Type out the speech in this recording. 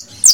you